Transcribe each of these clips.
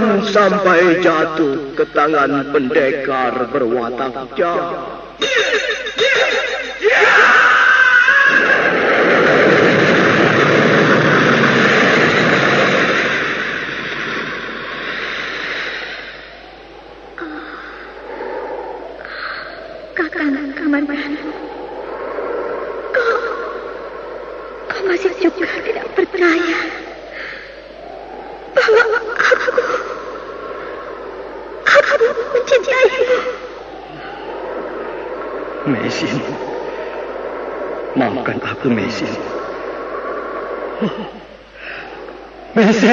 Jangan sampai jatuh ke tangan pendekar berwatak jahat. Kakang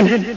Jenny.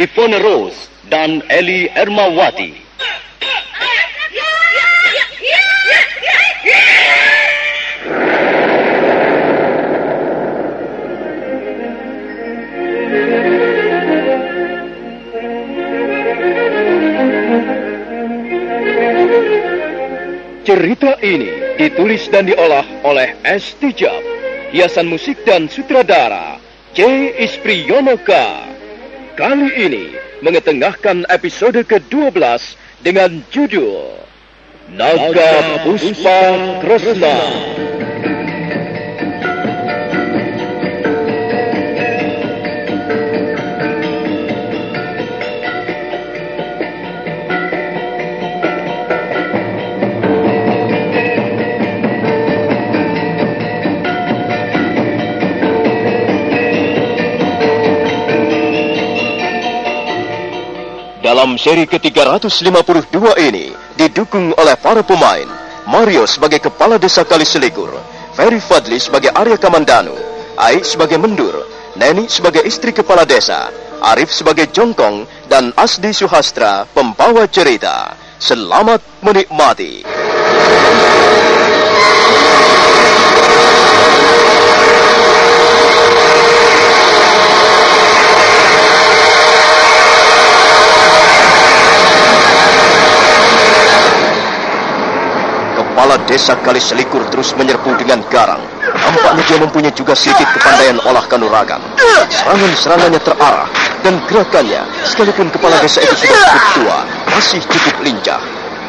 Ivone Rose, dan Eli Ermawati. Cerita ini ditulis dan diolah oleh S. Tijab, hiasan musik dan sutradara C. Ispriyonoka. Kali ini mengetengahkan episode ke-12 dengan judul Naga Puspa Kresna. Dalam seri ke-352 ini didukung oleh para pemain Mario sebagai kepala desa Kali Selikur, Ferry Fadli sebagai Arya Kamandanu, Ai sebagai Mendur, Neni sebagai istri kepala desa, Arif sebagai Jongkong, dan Asdi Suhastra pembawa cerita. Selamat menikmati. Kepala desa Kali Selikur terus menyerbu dengan garang. Nampaknya dia mempunyai juga sedikit kepandaian olah kanuragan. Serangan-serangannya terarah dan gerakannya, sekalipun kepala desa itu sudah cukup tua, masih cukup lincah.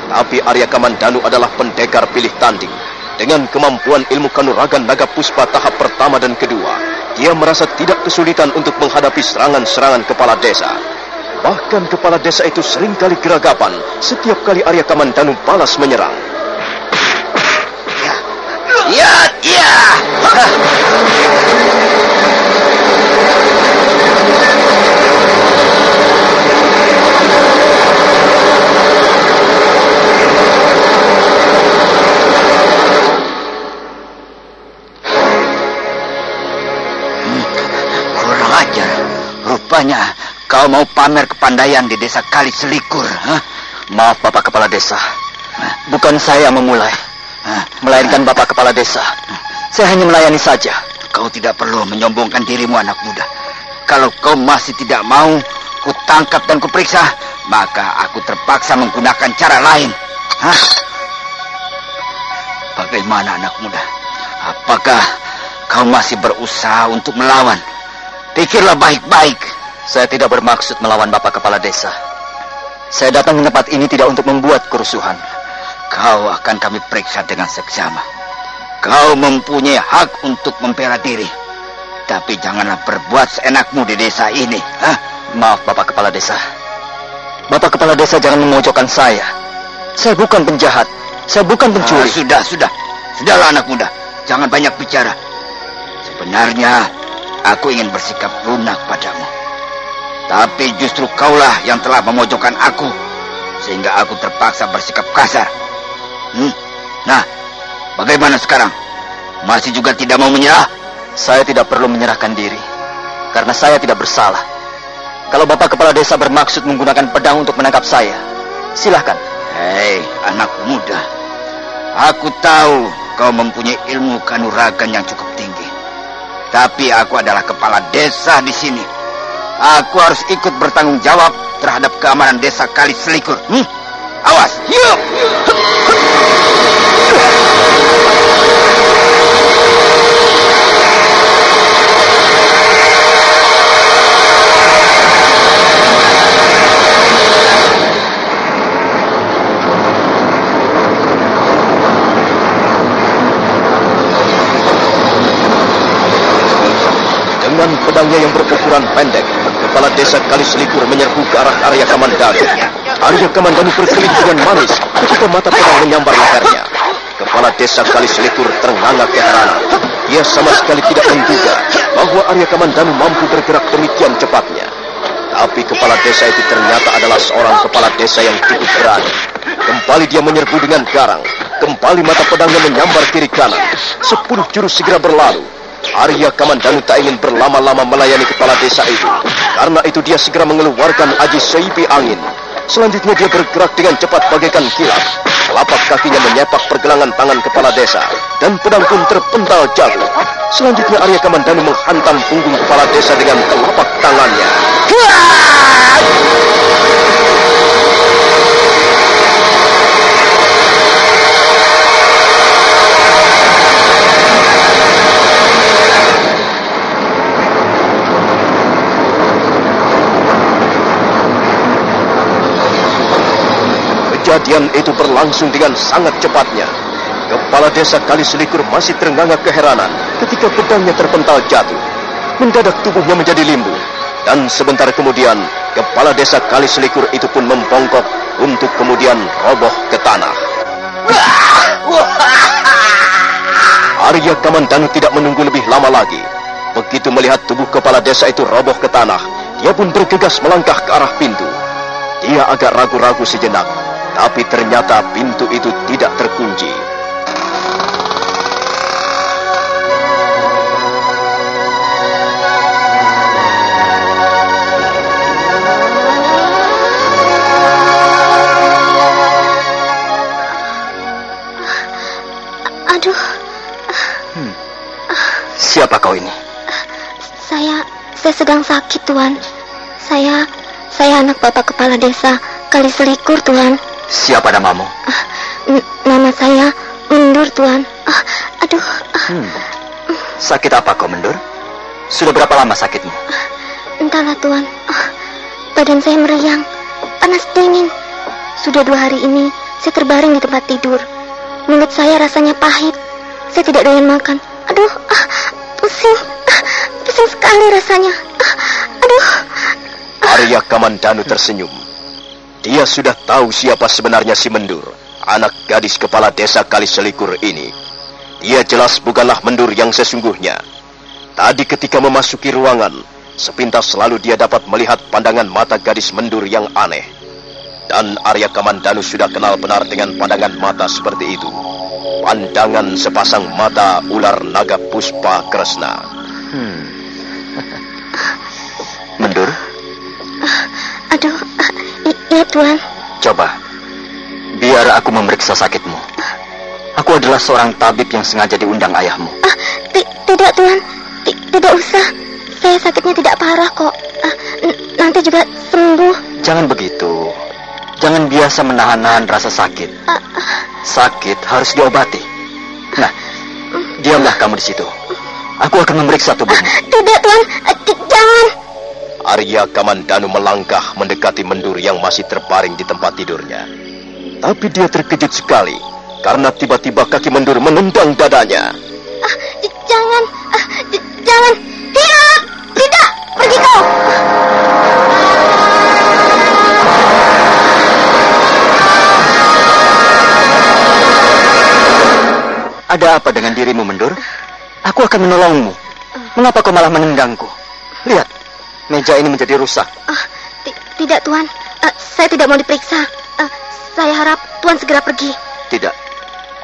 Tapi Arya Kamandanu adalah pendekar pilih tanding. Dengan kemampuan ilmu kanuragan naga puspa tahap pertama dan kedua, dia merasa tidak kesulitan untuk menghadapi serangan-serangan kepala desa. Bahkan kepala desa itu sering kali geragapan setiap kali Arya Kamandanu balas menyerang. Ya, ya. Ajar. Rupanya kau mau pamer kepandaian di desa Kali Selikur. Hah? Maaf Bapak Kepala Desa. Bukan saya memulai, melainkan Bapak Kepala Desa. Saya hanya melayani saja. Kau tidak perlu menyombongkan dirimu anak muda. Kalau kau masih tidak mau kutangkap dan kuperiksa, maka aku terpaksa menggunakan cara lain. Hah? Bagaimana anak muda? Apakah kau masih berusaha untuk melawan? Pikirlah baik-baik. Saya tidak bermaksud melawan Bapak Kepala Desa. Saya datang ke tempat ini tidak untuk membuat kerusuhan. Kau akan kami periksa dengan seksama. Kau mempunyai hak untuk membela diri. Tapi janganlah berbuat seenakmu di desa ini. Hah? Maaf Bapak Kepala Desa. Bapak Kepala Desa jangan memojokkan saya. Saya bukan penjahat. Saya bukan Ah, pencuri. sudah, sudah. Sudahlah anak muda. Jangan banyak bicara. Sebenarnya aku ingin bersikap lunak padamu. Tapi justru kaulah yang telah memojokkan aku. Sehingga aku terpaksa bersikap kasar. Hmm? Nah, bagaimana sekarang? Masih juga tidak mau menyerah? Saya tidak perlu menyerahkan diri. Karena saya tidak bersalah. Kalau Bapak Kepala Desa bermaksud menggunakan pedang untuk menangkap saya, silahkan. Hei, anak muda. Aku tahu kau mempunyai ilmu kanuragan yang cukup tinggi. Tapi aku adalah kepala desa di sini. Aku harus ikut bertanggung jawab terhadap keamanan desa Kali Selikur. Hmm? Awas! Yuk! Pedangnya yang berukuran pendek, kepala desa Kaliselikur menyerbu ke arah Arya Kamandanu. Arya Kamandanu berkelit dengan manis ketika mata pedang menyambar lehernya. Kepala desa Kaliselikur ternganga keheranan. Ia sama sekali tidak menduga bahwa Arya Kamandanu mampu bergerak demikian cepatnya. Tapi kepala desa itu ternyata adalah seorang kepala desa yang cukup berani. Kembali dia menyerbu dengan garang. Kembali mata pedangnya menyambar kiri kanan. Sepuluh jurus segera berlalu. Arya Kamandanu tak ingin berlama-lama melayani kepala desa itu. Karena itu dia segera mengeluarkan aji seipi angin. Selanjutnya dia bergerak dengan cepat bagaikan kilat. Telapak kakinya menyepak pergelangan tangan kepala desa. Dan pedang pun terpental jatuh. Selanjutnya Arya Kamandanu menghantam punggung kepala desa dengan telapak tangannya. Kejadian itu berlangsung dengan sangat cepatnya. Kepala desa Kaliselikur masih terenganga keheranan ketika pedangnya terpental jatuh. Mendadak tubuhnya menjadi limbu. Dan sebentar kemudian, kepala desa Kaliselikur itu pun membongkok untuk kemudian roboh ke tanah. Arya Kamandanu tidak menunggu lebih lama lagi. Begitu melihat tubuh kepala desa itu roboh ke tanah, dia pun bergegas melangkah ke arah pintu. Dia agak ragu-ragu sejenak, tapi ternyata pintu itu tidak terkunci. Aduh, Siapa kau ini? saya saya sedang sakit, Tuan. Saya saya anak Bapak Kepala Desa Kali Selikur, Tuan. Siapa namamu? Nama saya Mundur, Tuan. Ah, aduh, ah, Hmm. Sakit apa kau mendur? Sudah berapa lama sakitmu? entahlah, Tuan. Ah, badan saya meriang, panas dingin. Sudah dua hari ini saya terbaring di tempat tidur. Mulut saya rasanya pahit. Saya tidak doyan makan. Aduh, ah, pusing. Pusing sekali rasanya. Aduh. Arya Kamandanu tersenyum. Dia sudah tahu siapa sebenarnya si Mendur, anak gadis kepala desa Kaliselikur ini. Dia jelas bukanlah Mendur yang sesungguhnya. Tadi ketika memasuki ruangan, sepintas selalu dia dapat melihat pandangan mata gadis Mendur yang aneh. Dan Arya Kamandanu sudah kenal benar dengan pandangan mata seperti itu. Pandangan sepasang mata ular naga puspa kresna. Mendur? Aduh, iya Tuan. Coba, biar aku memeriksa sakitmu. Aku adalah seorang tabib yang sengaja diundang ayahmu. Ah, ti- tidak Tuan, Ti- tidak usah. Saya sakitnya tidak parah kok. Ah, nanti juga sembuh. Jangan begitu. Jangan biasa menahan-nahan rasa sakit. Ah, ah, Sakit harus diobati. Nah, diamlah kamu di situ. Aku akan memeriksa tubuhmu. tidak Tuan, Ah, jangan. Arya Kamandanu melangkah mendekati Mendur yang masih terbaring di tempat tidurnya. Tapi dia terkejut sekali karena tiba-tiba kaki mendur menendang dadanya. Ah, jangan, ah, jangan, tidak, tidak, pergi kau. Ada apa dengan dirimu, Mendur? Aku akan menolongmu. Mengapa kau malah menendangku? Meja ini menjadi rusak. Ti- tidak tuan, Ah, saya tidak mau diperiksa. Ah, saya harap tuan segera pergi. Tidak,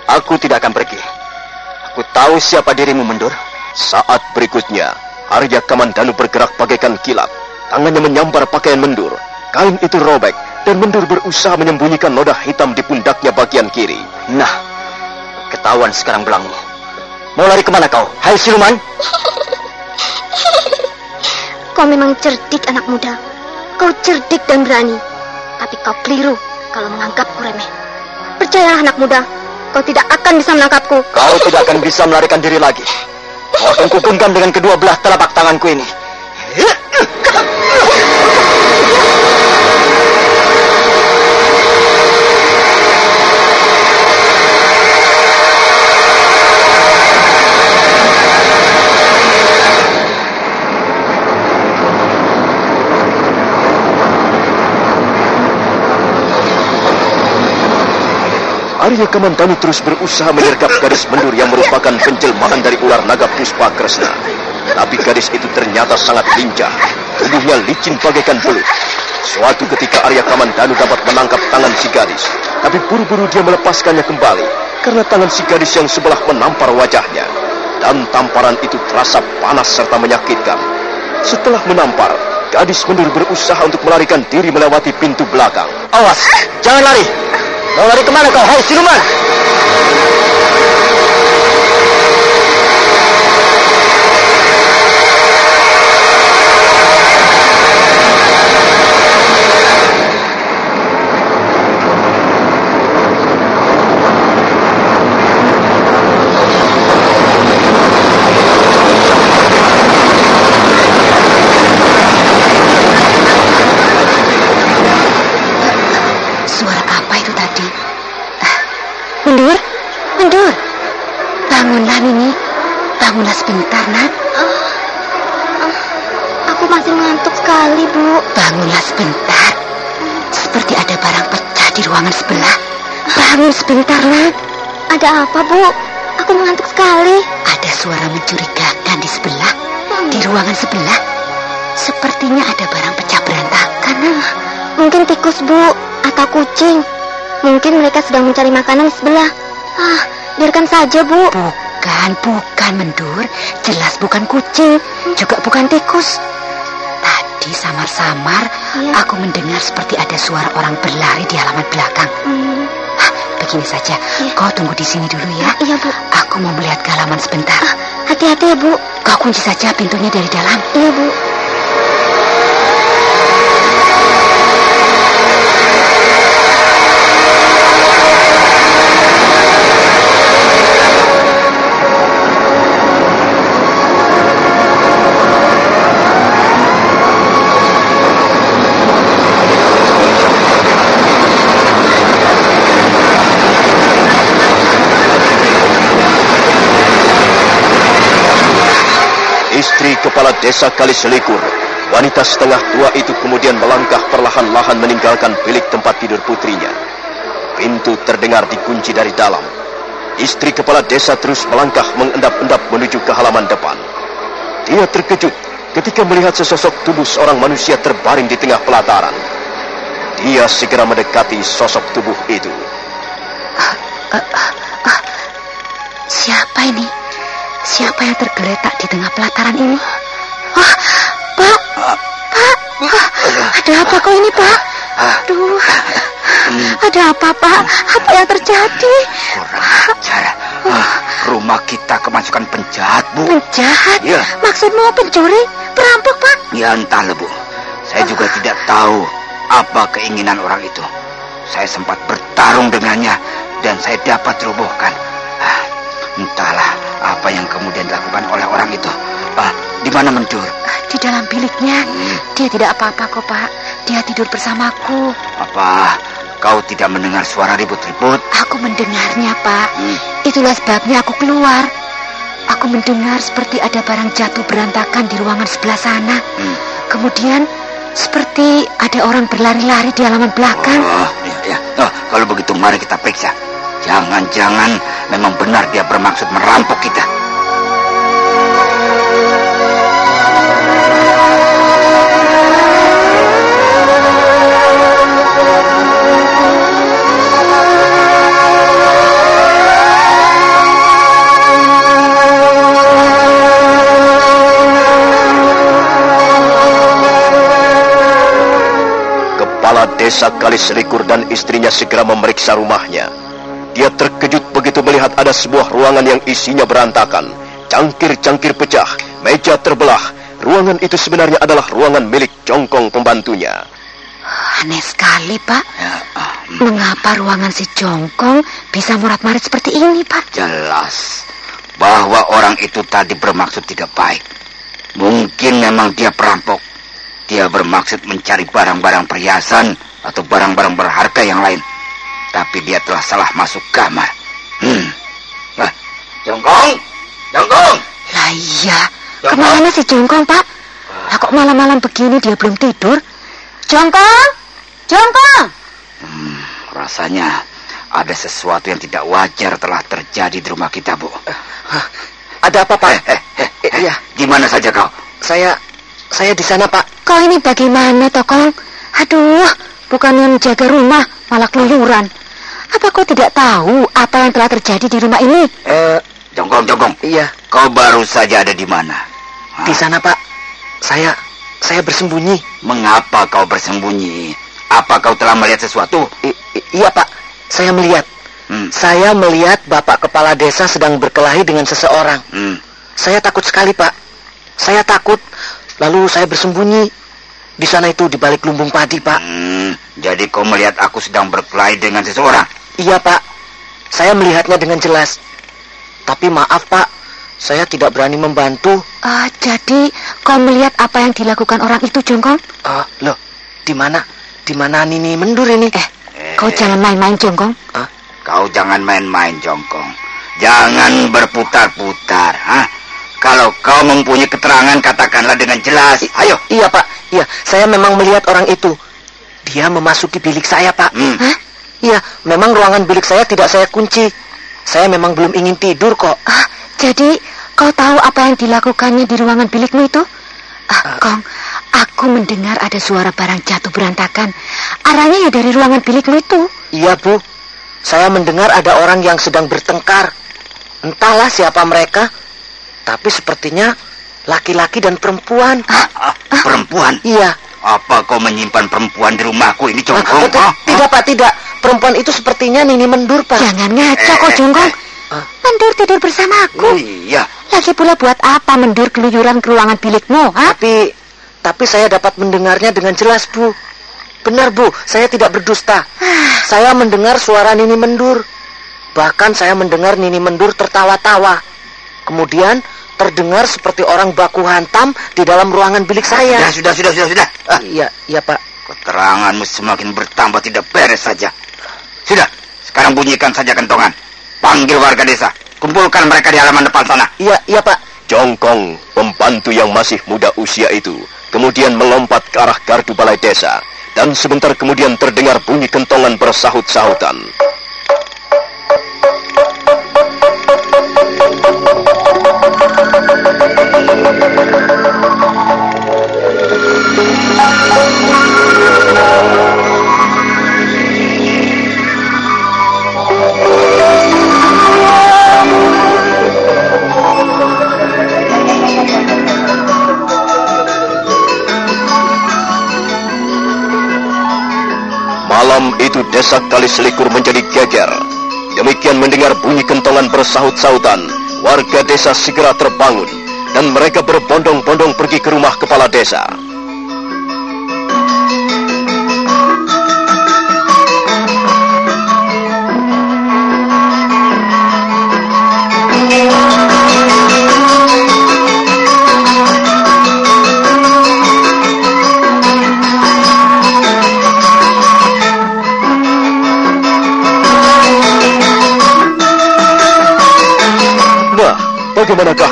aku tidak akan pergi. Aku tahu siapa dirimu, Mendur. Saat berikutnya, Arya Kamandanu bergerak bagaikan kilat. Tangannya menyambar pakaian mendur. Kain itu robek dan mendur berusaha menyembunyikan noda hitam di pundaknya bagian kiri. Nah, ketahuan sekarang belangmu. Mau lari ke mana kau? Hai siluman! Kau memang cerdik anak muda. Kau cerdik dan berani. Tapi kau keliru kalau menganggapku remeh. Percayalah anak muda, kau tidak akan bisa menangkapku. Kau tidak akan bisa melarikan diri lagi. Kau akan kukunkan dengan kedua belah telapak tanganku ini. Arya Kamandanu terus berusaha menyergap gadis mendur yang merupakan penjelmaan dari ular naga Puspa Kresna. Tapi gadis itu ternyata sangat lincah. Tubuhnya licin bagaikan belut. Suatu ketika Arya Kamandanu dapat menangkap tangan si gadis. Tapi buru-buru dia melepaskannya kembali. Karena tangan si gadis yang sebelah menampar wajahnya. Dan tamparan itu terasa panas serta menyakitkan. Setelah menampar, gadis mendur berusaha untuk melarikan diri melewati pintu belakang. Awas, jangan lari. Mau lari ke mana kau? Hai siluman! Ada apa, Bu? Aku mengantuk sekali. Ada suara mencurigakan di sebelah. Di ruangan sebelah. Sepertinya ada barang pecah berantakan. Mungkin tikus, Bu, atau kucing. Mungkin mereka sedang mencari makanan di sebelah. Ah, biarkan saja, Bu. Bukan, bukan mendur. Jelas bukan kucing. Juga bukan tikus. Tadi samar-samar Iya. aku mendengar seperti ada suara orang berlari di halaman belakang. Hmm, Ah, begini saja. Iya. Kau tunggu di sini dulu ya. iya, Bu. Aku mau melihat ke halaman sebentar. Ah, hati-hati ya, Bu. Kau kunci saja pintunya dari dalam. Iya, Bu. Desa Kaliselikur, wanita setengah tua itu kemudian melangkah perlahan-lahan meninggalkan bilik tempat tidur putrinya. Pintu terdengar dikunci dari dalam. Istri kepala desa terus melangkah mengendap-endap menuju ke halaman depan. Dia terkejut ketika melihat sesosok tubuh seorang manusia terbaring di tengah pelataran. Dia segera mendekati sosok tubuh itu. Siapa ini? Siapa yang tergeletak di tengah pelataran ini? Ah, Pak, Pak, Ah, ada apa kau ini, Pak? Aduh, ada apa, Pak? Apa yang terjadi? Kurang ajar. Ah, rumah kita kemasukan penjahat, Bu. Penjahat? Iya. Maksudmu pencuri? Perampok, Pak? Ya entahlah, Bu. Saya juga tidak tahu apa keinginan orang itu. Saya sempat bertarung dengannya dan saya dapat robohkan. Ah, entahlah apa yang kemudian dilakukan oleh orang itu. Ah, di mana mendur? Di dalam biliknya. Hmm. Dia tidak apa-apa kok, Pak. Dia tidur bersamaku. Apa kau tidak mendengar suara ribut-ribut? Aku mendengarnya, Pak. Hmm. Itulah sebabnya aku keluar. Aku mendengar seperti ada barang jatuh berantakan di ruangan sebelah sana. Hmm. Kemudian seperti ada orang berlari-lari di halaman belakang. Oh, ya, ya. Oh, kalau begitu mari kita periksa. Jangan-jangan memang benar dia bermaksud merampok kita. Desa Kaliselikur dan istrinya segera memeriksa rumahnya. Dia terkejut begitu melihat ada sebuah ruangan yang isinya berantakan. Cangkir-cangkir pecah, meja terbelah. Ruangan itu sebenarnya adalah ruangan milik Jongkong pembantunya. Aneh sekali, Pak. Ya, ah, hmm, Mengapa ruangan si Jongkong bisa murat-marit seperti ini, Pak? jelas bahwa orang itu tadi bermaksud tidak baik. Mungkin memang dia perampok. Dia bermaksud mencari barang-barang perhiasan atau barang-barang berharga yang lain. Tapi dia telah salah masuk kamar. Hmm. Wah, Jongkong! Jongkong! Lah iya, Jongkong. ke mana si Jongkong, Pak? Lah kok malam-malam begini dia belum tidur? Jongkong! Jongkong! Hmm, rasanya ada sesuatu yang tidak wajar telah terjadi di rumah kita, Bu. Ada apa, Pak? Eh, eh, eh, eh, Iya. Di mana saja kau? Saya saya di sana, Pak. Kau ini bagaimana, Tokong? Aduh, bukannya menjaga rumah, malah keluyuran. Apa kau tidak tahu apa yang telah terjadi di rumah ini? Eh, Jongkong, Jongkong. iya, Kau baru saja ada di mana? di sana, Pak. Saya saya bersembunyi. Mengapa kau bersembunyi? Apa kau telah melihat sesuatu? I- i- iya, Pak. Saya melihat. Hmm, Saya melihat Bapak kepala desa sedang berkelahi dengan seseorang. hmm. Saya takut sekali, Pak. Saya takut. Lalu saya bersembunyi. Di sana itu di balik lumbung padi, Pak. Hmm, jadi kau melihat aku sedang berkelahi dengan seseorang? Iya, Pak. Saya melihatnya dengan jelas. Tapi maaf, Pak. Saya tidak berani membantu. Ah, jadi kau melihat apa yang dilakukan orang itu, Jongkong? Ah, loh, di mana? Di mana Nini mendur ini? Eh, kau jangan main-main, Jongkong. Kau jangan main-main, Jongkong. Jangan berputar-putar, ha? Kalau kau mempunyai keterangan, katakanlah dengan jelas. Ayo. Iya, Pak. Iya, saya memang melihat orang itu. Dia memasuki bilik saya, Pak. Hmm. Hah? Iya, memang ruangan bilik saya tidak saya kunci. Saya memang belum ingin tidur kok. Ah, jadi kau tahu apa yang dilakukannya di ruangan bilikmu itu? Ah, Kong, aku mendengar ada suara barang jatuh berantakan. Arahnya ya dari ruangan bilikmu itu. Iya, Bu. Saya mendengar ada orang yang sedang bertengkar. Entahlah siapa mereka, tapi sepertinya laki-laki dan perempuan. Ah, perempuan. Iya. Apa kau menyimpan perempuan di rumahku ini, Ah, Jongkong? betul. Ha? tidak, Pak, tidak. Perempuan itu sepertinya Nini Mendur, Pak. Jangan ngaco kau, Jongkong. Ah. Mendur tidur bersama aku. Iya. Lagi pula buat apa mendur keluyuran ke ruangan bilikmu, ha? Tapi tapi saya dapat mendengarnya dengan jelas, Bu. Benar, Bu, saya tidak berdusta. saya mendengar suara Nini Mendur. Bahkan saya mendengar Nini Mendur tertawa-tawa. Kemudian terdengar seperti orang baku hantam di dalam ruangan bilik saya. Ya, sudah, sudah, sudah, sudah. Ah, Iya, iya, Pak. keteranganmu semakin bertambah tidak beres saja. Sudah, sekarang bunyikan saja kentongan. Panggil warga desa. Kumpulkan mereka di halaman depan sana. Iya, iya, Pak. Jongkong, pembantu yang masih muda usia itu, kemudian melompat ke arah gardu balai desa. Dan sebentar kemudian terdengar bunyi kentongan bersahut-sahutan. Malam itu desa Kaliselikur menjadi geger. Demikian mendengar bunyi kentongan bersahut-sahutan, warga desa segera terbangun dan mereka berbondong-bondong pergi ke rumah kepala desa.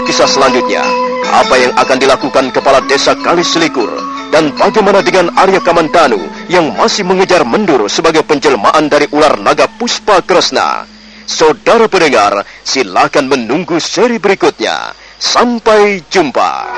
Kisah selanjutnya, apa yang akan dilakukan kepala desa Kali Selikur dan bagaimana dengan Arya Kamandanu yang masih mengejar mendur sebagai penjelmaan dari ular naga Puspa Kresna. Saudara pendengar, silakan menunggu seri berikutnya. Sampai jumpa.